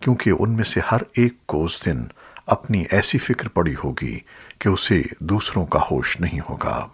کیونکہ ان میں سے ہر ایک کو اس دن اپنی ایسی فکر پڑی ہوگی کہ اسے دوسروں کا ہوش نہیں ہوگا۔